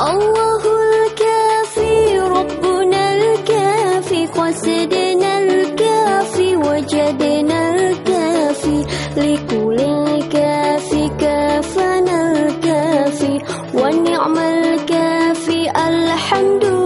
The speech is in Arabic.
الله الكافي ربنا الكافي قصدنا الكافي وجدنا الكافي لكل الكافي كافنا الكافي ونعم الكافي الحمد لله